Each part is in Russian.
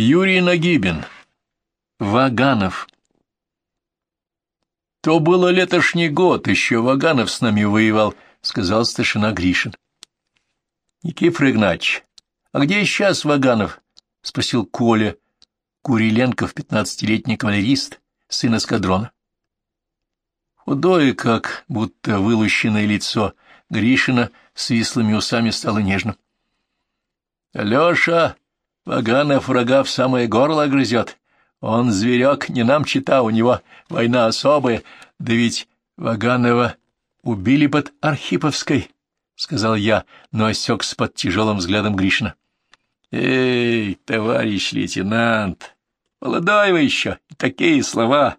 Юрий Нагибин. Ваганов. То было летошний год, еще Ваганов с нами воевал, — сказал старшина Гришин. — Никифор Игнатьевич, а где сейчас Ваганов? — спросил Коля Куриленков, пятнадцатилетний кавалерист, сын эскадрона. Худое, как будто вылущенное лицо Гришина с вислыми усами стало нежным. — Алеша, Ваганов врага в самое горло грызет. Он зверек, не нам чита, у него война особая. Да ведь Ваганова убили под Архиповской, — сказал я, но осекся под тяжелым взглядом Гришина. — Эй, товарищ лейтенант, молодой вы еще, такие слова.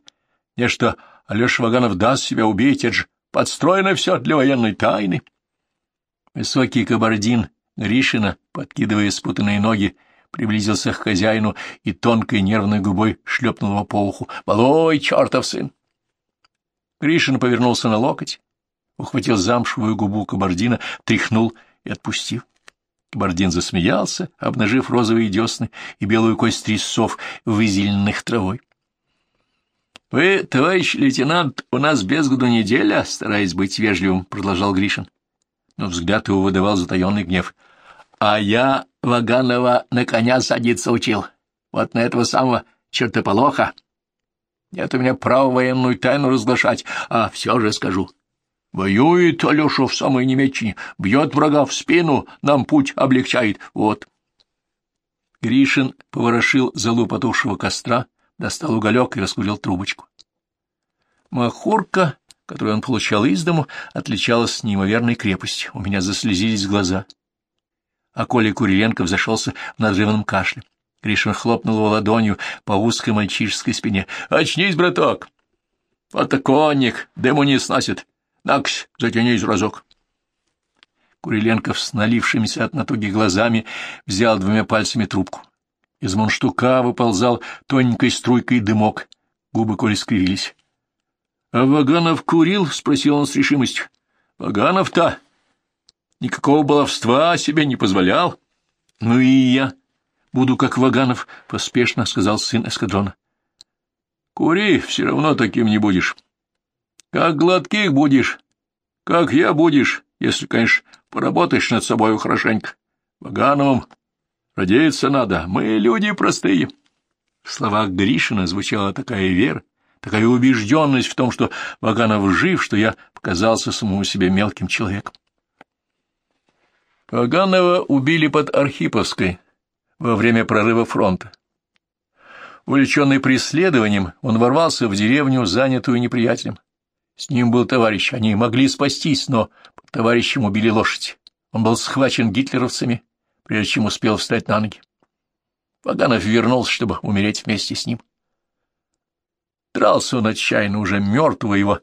Не что Алеша Ваганов даст себя убить, это же подстроено все для военной тайны. Высокий кабардин Гришина, подкидывая спутанные ноги, приблизился к хозяину и тонкой нервной губой шлепнул его по уху. «Малой, чертов сын!» Гришин повернулся на локоть, ухватил замшевую губу кабардина, тряхнул и отпустил. Кабардин засмеялся, обнажив розовые десны и белую кость трясов, вызеленных травой. — Вы, товарищ лейтенант, у нас без году неделя, стараясь быть вежливым, — продолжал Гришин. Но взгляд его выдавал затаенный гнев. — А я Ваганова на коня садиться учил. Вот на этого самого чертополоха. Нет у меня права военную тайну разглашать, а все же скажу. Воюет Алеша в самой Немеччине, бьет врага в спину, нам путь облегчает. Вот. Гришин поворошил залу потухшего костра, достал уголек и раскурил трубочку. Махорка, которую он получал из дому, отличалась неимоверной крепостью. У меня заслезились глаза а Коля Куриленков зашелся в надрывном кашле. Гришин хлопнул его ладонью по узкой мальчишеской спине. — Очнись, браток! Фотоконник, дыму не сносит. Наксь, затянись разок. Куриленков с налившимися от натуги глазами взял двумя пальцами трубку. Из мунштука выползал тоненькой струйкой дымок. Губы Коли скривились. — А Ваганов курил? — спросил он с решимостью. — Ваганов-то никакого баловства себе не позволял. — Ну и я буду как Ваганов, — поспешно сказал сын эскадрона. — Кури, все равно таким не будешь. Как гладких будешь, как я будешь, если, конечно, поработаешь над собой хорошенько. Вагановым родиться надо, мы люди простые. В словах Гришина звучала такая вера, такая убежденность в том, что Ваганов жив, что я показался самому себе мелким человеком. Аганова убили под Архиповской во время прорыва фронта. Увлеченный преследованием, он ворвался в деревню, занятую неприятелем. С ним был товарищ, они могли спастись, но товарищем убили лошадь. Он был схвачен гитлеровцами, прежде чем успел встать на ноги. Ваганов вернулся, чтобы умереть вместе с ним. Дрался он отчаянно, уже мертвого его.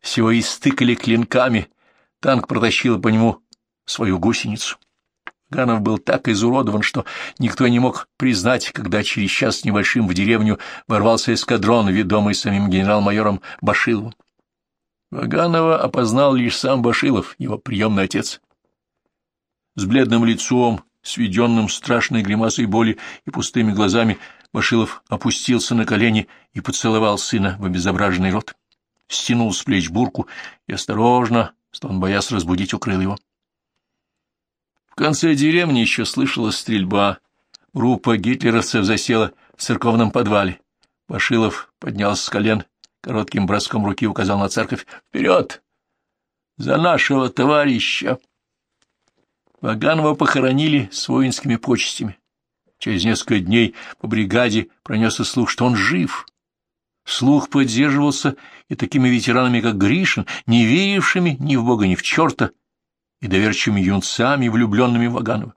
Всего истыкали клинками, танк протащил по нему свою гусеницу. Ганов был так изуродован, что никто не мог признать, когда через час небольшим в деревню ворвался эскадрон, ведомый самим генерал-майором Башиловым. Ваганова опознал лишь сам Башилов, его приемный отец. С бледным лицом, сведенным страшной гримасой боли и пустыми глазами, Башилов опустился на колени и поцеловал сына в обезображенный рот, стянул с плеч бурку и осторожно, что он боясь разбудить, укрыл его. В конце деревни еще слышалась стрельба. Группа гитлеровцев засела в церковном подвале. Башилов поднялся с колен, коротким броском руки указал на церковь. «Вперед! За нашего товарища!» Ваганова похоронили с воинскими почестями. Через несколько дней по бригаде пронесся слух, что он жив. Слух поддерживался и такими ветеранами, как Гришин, не верившими ни в Бога, ни в черта, и доверчивыми юнцами, влюбленными в Ваганова.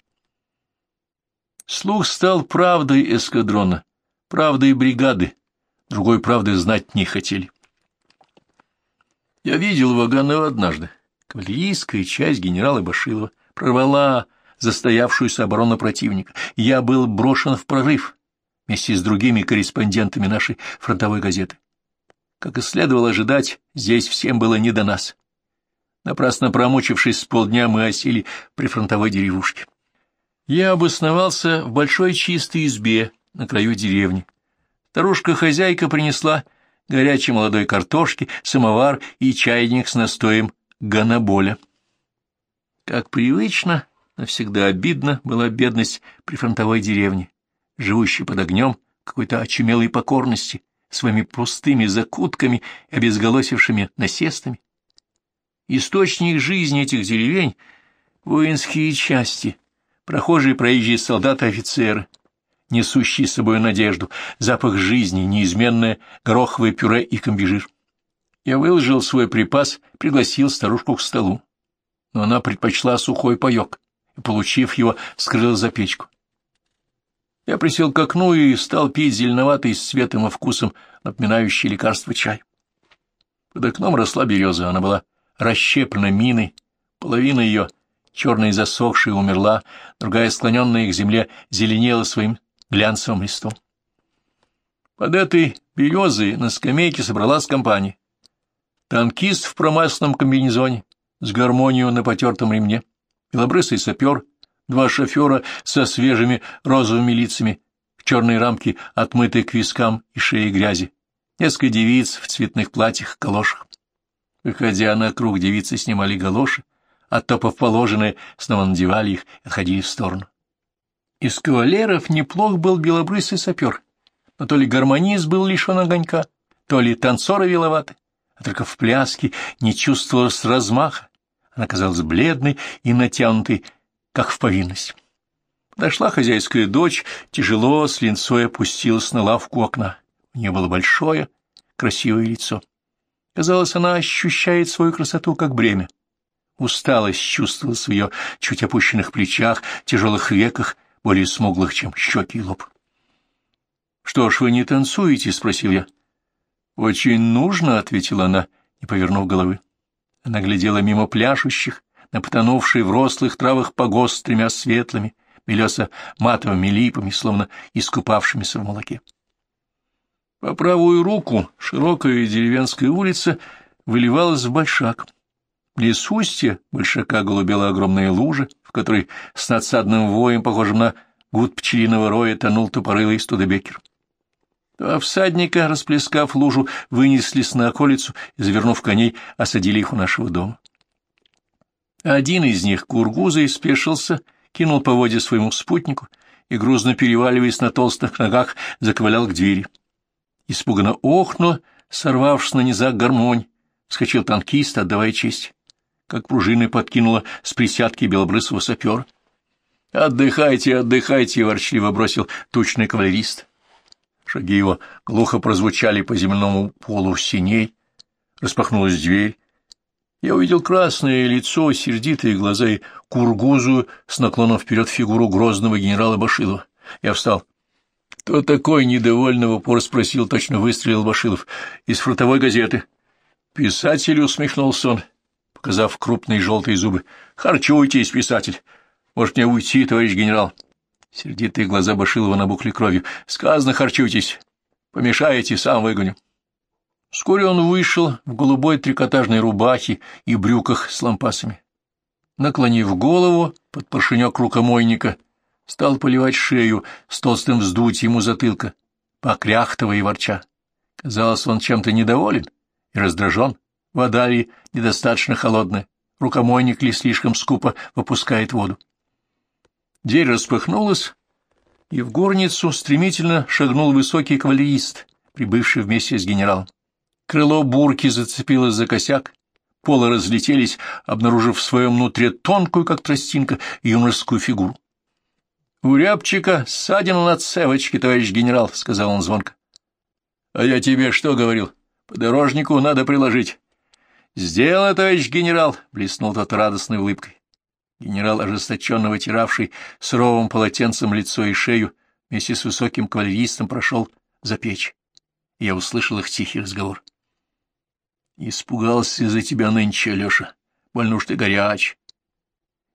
Слух стал правдой эскадрона, правдой бригады, другой правды знать не хотели. Я видел Ваганова однажды. Кавалерийская часть генерала Башилова прорвала застоявшуюся оборону противника. Я был брошен в прорыв вместе с другими корреспондентами нашей фронтовой газеты. Как и следовало ожидать, здесь всем было не до нас. Напрасно промучившись с полдня, мы осели при фронтовой деревушке. Я обосновался в большой чистой избе на краю деревни. Старушка-хозяйка принесла горячей молодой картошки, самовар и чайник с настоем ганаболя. Как привычно, навсегда обидно была бедность при фронтовой деревне, живущей под огнем какой-то очумелой покорности, своими пустыми закутками и обезголосившими насестами. Источник жизни этих деревень — воинские части, прохожие проезжие солдаты офицеры, несущие с собой надежду, запах жизни, неизменное гороховое пюре и комбижир. Я выложил свой припас, пригласил старушку к столу, но она предпочла сухой паек и, получив его, скрыла за печку. Я присел к окну и стал пить зеленоватый с цветом и вкусом, напоминающий лекарство чай. Под окном росла береза, она была расщеплена миной, половина ее, черная и засохшая, умерла, другая, склоненная к земле, зеленела своим глянцевым листом. Под этой березой на скамейке собралась компания. Танкист в промасленном комбинезоне, с гармонией на потертом ремне, белобрысый сапер — два шофера со свежими розовыми лицами, в черной рамке, отмытой к вискам и шее грязи, несколько девиц в цветных платьях, калошах. Выходя на круг, девицы снимали галоши, оттопав положенные, снова надевали их и отходили в сторону. Из кавалеров неплох был белобрысый сапер, но то ли гармонист был лишен огонька, то ли танцоры виловаты, а только в пляске не чувствовалось размаха. Она казалась бледной и натянутой, как в повинность. Дошла хозяйская дочь, тяжело с линцой опустилась на лавку окна. У нее было большое, красивое лицо. Казалось, она ощущает свою красоту как бремя. Усталость чувствовалась в ее чуть опущенных плечах, тяжелых веках, более смуглых, чем щеки и лоб. — Что ж, вы не танцуете? — спросил я. — Очень нужно, — ответила она, не повернув головы. Она глядела мимо пляшущих, на потонувший в рослых травах погост с тремя светлыми, белесо-матовыми липами, словно искупавшимися в молоке. По правую руку широкая деревенская улица выливалась в большак. Близ устья большака голубела огромная лужа, в которой с надсадным воем, похожим на гуд пчелиного роя, тонул тупорылый студебекер. Два всадника, расплескав лужу, вынеслись на околицу и, завернув коней, осадили их у нашего дома. Один из них, кургузой, спешился, кинул по воде своему спутнику и, грузно переваливаясь на толстых ногах, заковылял к двери. Испуганно охнуло, сорвавшись на низах гармонь, вскочил танкист, отдавая честь. Как пружиной подкинула с присядки белобрысого сапера. «Отдыхайте, отдыхайте!» — ворчливо бросил тучный кавалерист. Шаги его глухо прозвучали по земному полу синей. Распахнулась дверь, я увидел красное лицо, сердитые глаза и кургузу с наклоном вперед фигуру грозного генерала Башилова. Я встал. — Кто такой? — недовольно в упор спросил, точно выстрелил Башилов. — Из фронтовой газеты. Писатель усмехнулся он, показав крупные желтые зубы. — Харчуйтесь, писатель. Может, мне уйти, товарищ генерал? Сердитые глаза Башилова набухли кровью. — Сказано, харчуйтесь. Помешаете, сам выгоню. Вскоре он вышел в голубой трикотажной рубахе и брюках с лампасами. Наклонив голову под поршенек рукомойника, стал поливать шею с толстым вздутием у затылка, покряхтывая и ворча. Казалось, он чем-то недоволен и раздражен. Вода ли недостаточно холодная, рукомойник ли слишком скупо выпускает воду. Дверь распахнулась, и в горницу стремительно шагнул высокий кавалерист, прибывший вместе с генералом. Крыло бурки зацепилось за косяк, полы разлетелись, обнаружив в своем нутре тонкую, как тростинка, юношескую фигуру. — У рябчика ссадина на цевочке, товарищ генерал, — сказал он звонко. — А я тебе что говорил? Подорожнику надо приложить. — Сделано, товарищ генерал, — блеснул тот радостной улыбкой. Генерал, ожесточенно вытиравший суровым полотенцем лицо и шею, вместе с высоким кавалеристом прошел за печь. Я услышал их тихий разговор. — Испугался за тебя нынче, Алеша. Больно уж ты горяч.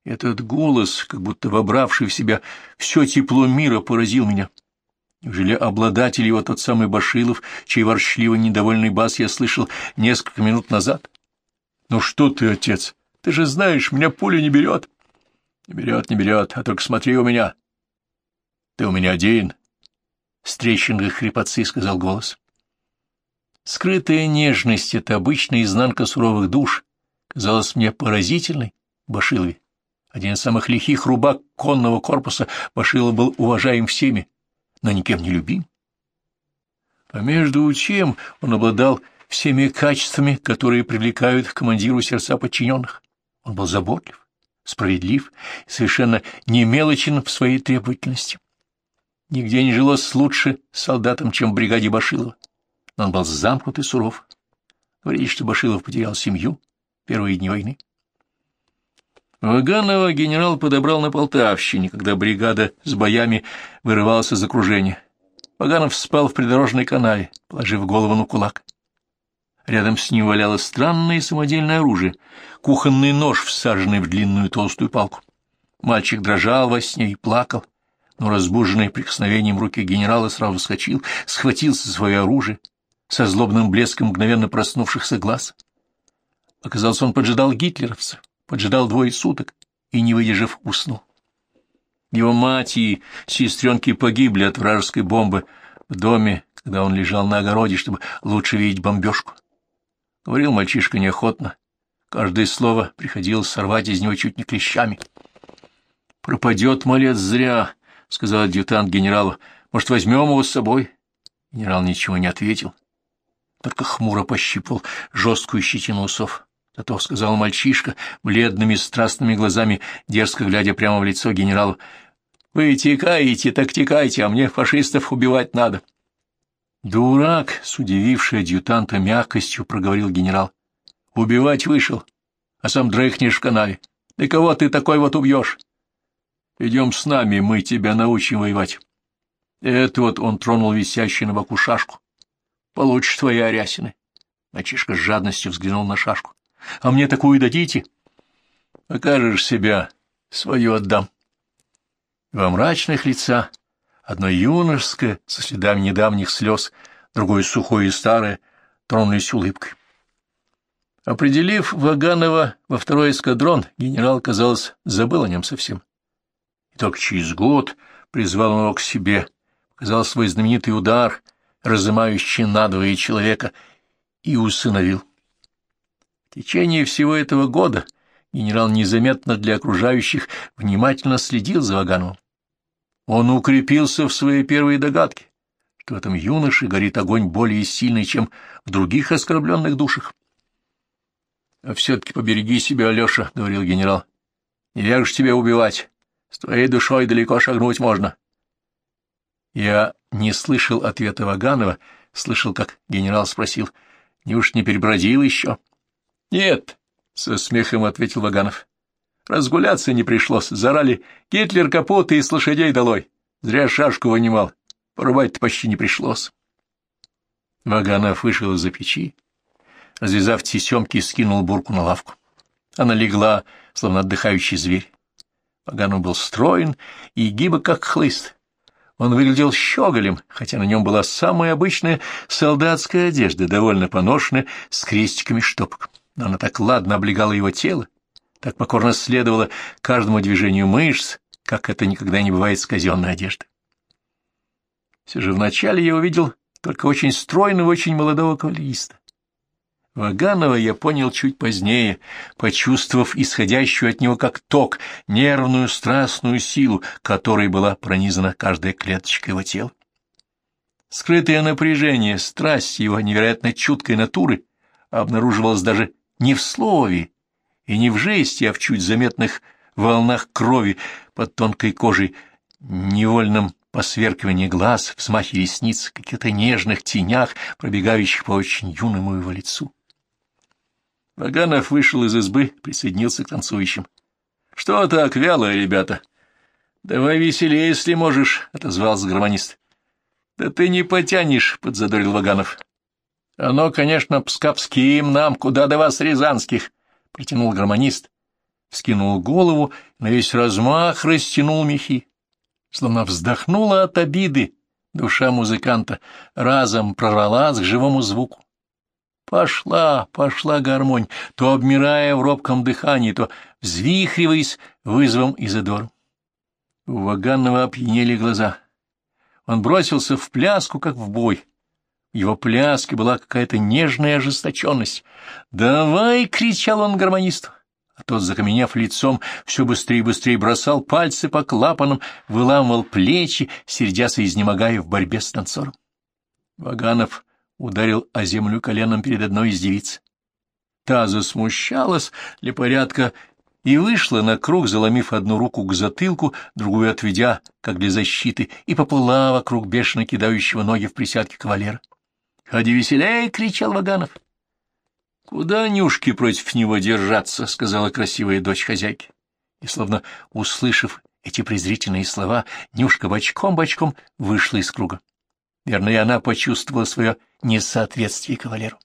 Этот голос, как будто вобравший в себя все тепло мира, поразил меня. Неужели обладатель его тот самый Башилов, чей ворчливый недовольный бас я слышал несколько минут назад? Ну что ты, отец, ты же знаешь, меня пуля не берет. Не берет, не берет, а только смотри у меня. Ты у меня один. с трещинкой хрипотцы, — сказал голос. Скрытая нежность — это обычная изнанка суровых душ, казалась мне поразительной Башилове. Один из самых лихих рубак конного корпуса Башилов был уважаем всеми, но никем не любим. А между тем он обладал всеми качествами, которые привлекают к командиру сердца подчиненных. Он был заботлив, справедлив и совершенно не мелочен в своей требовательности. Нигде не жилось лучше солдатам, чем в бригаде Башилова. Но он был замкнут и суров. Говорили, что Башилов потерял семью первые дни войны. Ваганова генерал подобрал на Полтавщине, когда бригада с боями вырывалась из окружения. Ваганов спал в придорожной канаве, положив голову на кулак. Рядом с ним валялось странное самодельное оружие, кухонный нож, всаженный в длинную толстую палку. Мальчик дрожал во сне и плакал, но разбуженный прикосновением руки генерала сразу вскочил, схватился за свое оружие, со злобным блеском мгновенно проснувшихся глаз. Оказалось, он поджидал гитлеровцев поджидал двое суток и, не выдержав, уснул. Его мать и сестренки погибли от вражеской бомбы в доме, когда он лежал на огороде, чтобы лучше видеть бомбежку. Говорил мальчишка неохотно. Каждое слово приходилось сорвать из него чуть не клещами. «Пропадет малец зря», — сказал адъютант генералу. «Может, возьмем его с собой?» Генерал ничего не ответил, только хмуро пощипал жесткую щетину усов. Зато, — сказал мальчишка, бледными страстными глазами, дерзко глядя прямо в лицо генералу, — вы текаете, так текайте, а мне фашистов убивать надо. Дурак, с удивившей адъютанта мягкостью, проговорил генерал. Убивать вышел, а сам дрыхнешь в канаве. Да кого ты такой вот убьешь? Идем с нами, мы тебя научим воевать. Это вот он тронул висящую на боку шашку. Получишь твои арясины. Мальчишка с жадностью взглянул на шашку. А мне такую дадите? Покажешь себя, свою отдам. Во мрачных лица, одно юношеское, со следами недавних слез, другое сухое и старое, тронулись улыбкой. Определив Ваганова во второй эскадрон, генерал, казалось, забыл о нем совсем. И только через год призвал его к себе, показал свой знаменитый удар, разымающий надвое человека, и усыновил. Течение всего этого года генерал незаметно для окружающих внимательно следил за Вагановым. Он укрепился в своей первой догадке, что в этом юноше горит огонь более сильный, чем в других оскорбленных душах. — А все-таки побереги себя, Алеша, — говорил генерал. — Не вяжешь тебя убивать. С твоей душой далеко шагнуть можно. Я не слышал ответа Ваганова, слышал, как генерал спросил, — неуж не перебродил еще? —— Нет, — со смехом ответил Ваганов. — Разгуляться не пришлось. Зарали Гитлер капоты и с лошадей долой. Зря шашку вынимал. Порубать-то почти не пришлось. Ваганов вышел из-за печи, развязав тесемки, скинул бурку на лавку. Она легла, словно отдыхающий зверь. Ваганов был строен и гибок, как хлыст. Он выглядел щеголем, хотя на нем была самая обычная солдатская одежда, довольно поношенная, с крестиками штопок но она так ладно облегала его тело, так покорно следовала каждому движению мышц, как это никогда не бывает с казенной одежды. Все же вначале я увидел только очень стройного, очень молодого кавалериста. Ваганова я понял чуть позднее, почувствовав исходящую от него как ток, нервную страстную силу, которой была пронизана каждая клеточка его тела. Скрытое напряжение, страсть его невероятно чуткой натуры обнаруживалось даже не в слове и не в жесте, а в чуть заметных волнах крови под тонкой кожей, невольном посверкивании глаз, взмахе ресниц, каких-то нежных тенях, пробегающих по очень юному его лицу. Ваганов вышел из избы, присоединился к танцующим. — Что так вяло, ребята? — Давай веселее, если можешь, — отозвался гармонист. — Да ты не потянешь, — подзадорил Ваганов. Оно, конечно, пскапским нам, куда до вас, рязанских, — протянул гармонист, вскинул голову, на весь размах растянул мехи. Словно вздохнула от обиды душа музыканта, разом прорвалась к живому звуку. Пошла, пошла гармонь, то обмирая в робком дыхании, то взвихриваясь вызовом и задором. У Ваганного опьянели глаза. Он бросился в пляску, как в бой. Его пляске была какая-то нежная ожесточенность. «Давай!» — кричал он гармонисту. А тот, закаменев лицом, все быстрее и быстрее бросал пальцы по клапанам, выламывал плечи, сердясь и изнемогая в борьбе с танцором. Ваганов ударил о землю коленом перед одной из девиц. Та засмущалась для порядка и вышла на круг, заломив одну руку к затылку, другую отведя, как для защиты, и поплыла вокруг бешено кидающего ноги в присядке кавалера. — Ходи веселей! — кричал Ваганов. — Куда Нюшки против него держаться? — сказала красивая дочь хозяйки. И, словно услышав эти презрительные слова, Нюшка бочком-бочком вышла из круга. Верно, и она почувствовала свое несоответствие кавалеру.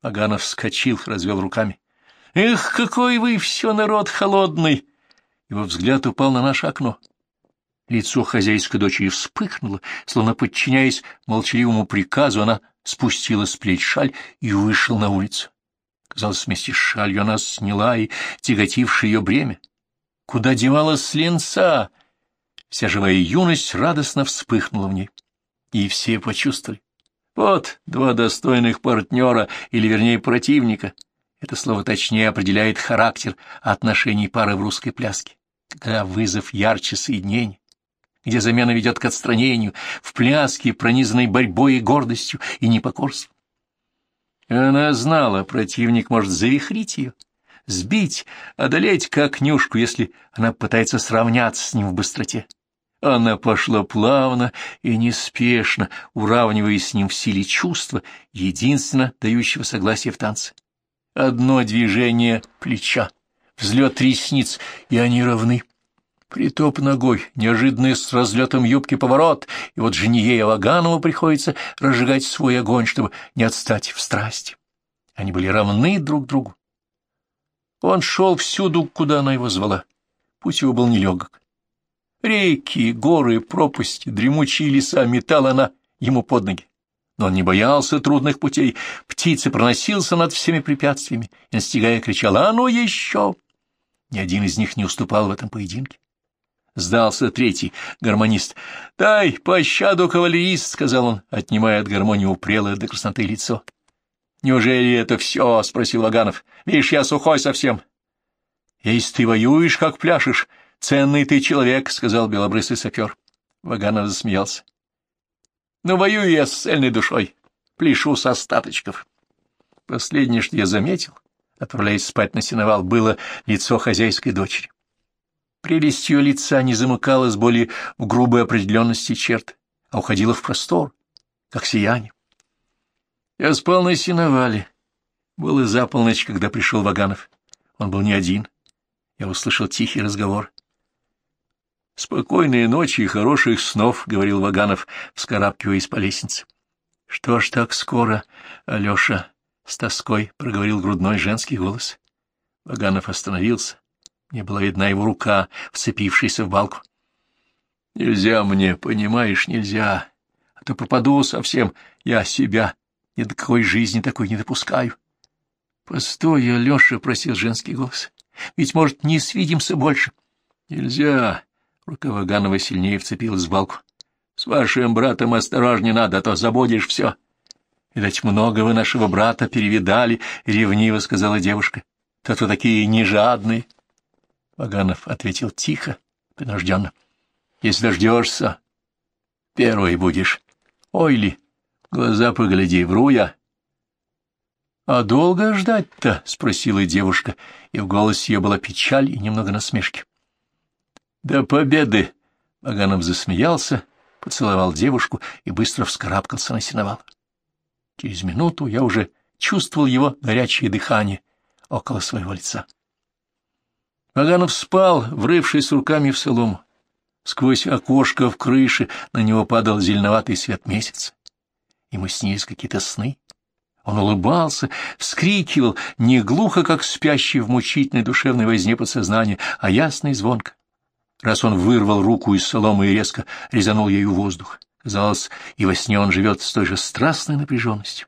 Аганов вскочил, развел руками. «Эх, какой вы все народ холодный!» Его взгляд упал на наше окно. Лицо хозяйской дочери вспыхнуло, словно подчиняясь молчаливому приказу, она спустила с плеч шаль и вышла на улицу. Казалось, вместе с шалью она сняла и тяготившее ее бремя. Куда девалась ленца? Вся живая юность радостно вспыхнула в ней. И все почувствовали. Вот два достойных партнера, или, вернее, противника. Это слово точнее определяет характер отношений пары в русской пляске. Когда вызов ярче соединения, где замена ведет к отстранению, в пляске, пронизанной борьбой и гордостью, и непокорством. Она знала, противник может завихрить ее, сбить, одолеть как нюшку, если она пытается сравняться с ним в быстроте. Она пошла плавно и неспешно, уравниваясь с ним в силе чувства, единственно дающего согласие в танце. Одно движение плеча, взлет ресниц, и они равны. Притоп ногой, неожиданный с разлетом юбки поворот, и вот жене и Аваганову приходится разжигать свой огонь, чтобы не отстать в страсти. Они были равны друг другу. Он шел всюду, куда она его звала. Путь его был нелегок. Реки, горы, пропасти, дремучие леса метала она ему под ноги. Но он не боялся трудных путей. Птица проносился над всеми препятствиями, и, настигая, кричал «А ну еще!». Ни один из них не уступал в этом поединке. Сдался третий, гармонист. «Дай пощаду, кавалерист!» — сказал он, отнимая от гармонии упрелое до красноты лицо. «Неужели это все?» — спросил Ваганов. «Видишь, я сухой совсем». «Если ты воюешь, как пляшешь, — Ценный ты человек, — сказал белобрысый сапер. Ваганов засмеялся. — Ну, воюю я с цельной душой, пляшу с остаточков. Последнее, что я заметил, отправляясь спать на сеновал, было лицо хозяйской дочери. Прелесть ее лица не замыкалась более в грубой определенности черт, а уходила в простор, как сияние. Я спал на сеновале. Было за полночь, когда пришел Ваганов. Он был не один. Я услышал тихий разговор. — Спокойной ночи и хороших снов, — говорил Ваганов, вскарабкиваясь по лестнице. — Что ж так скоро, Алеша? — с тоской проговорил грудной женский голос. Ваганов остановился. Мне была видна его рука, вцепившаяся в балку. — Нельзя мне, понимаешь, нельзя. А то пропаду совсем. Я себя ни до какой жизни такой не допускаю. — Постой, Алеша, — просил женский голос. — Ведь, может, не свидимся больше. — Нельзя. Рука Ваганова сильнее вцепилась в балку. — С вашим братом осторожнее надо, а то забудешь все. — Видать, много вы нашего брата перевидали, — ревниво сказала девушка. — То-то такие нежадные. Ваганов ответил тихо, принужденно. — Если дождешься, первый будешь. Ой ли, глаза погляди, вру я. — А долго ждать-то? — спросила девушка, и в голосе ее была печаль и немного насмешки. До победы! Ваганов засмеялся, поцеловал девушку и быстро вскарабкался на сеновал. Через минуту я уже чувствовал его горячее дыхание около своего лица. Ваганов спал, врывшись руками в солому. Сквозь окошко в крыше на него падал зеленоватый свет месяца. Ему снились какие-то сны. Он улыбался, вскрикивал, не глухо, как спящий в мучительной душевной возне подсознания, а ясно и звонко раз он вырвал руку из соломы и резко резанул ею воздух. Казалось, и во сне он живет с той же страстной напряженностью.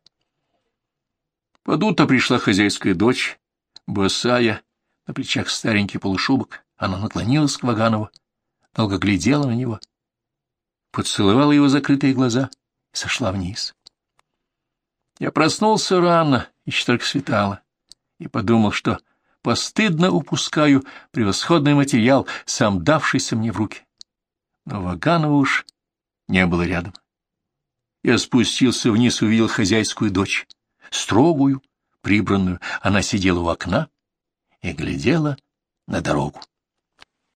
Под утро пришла хозяйская дочь, босая, на плечах старенький полушубок. Она наклонилась к Ваганову, долго глядела на него. поцеловала его закрытые глаза и сошла вниз. Я проснулся рано, еще только светало, и подумал, что постыдно упускаю превосходный материал, сам давшийся мне в руки. Но Ваганова уж не было рядом. Я спустился вниз, увидел хозяйскую дочь, строгую, прибранную. Она сидела у окна и глядела на дорогу.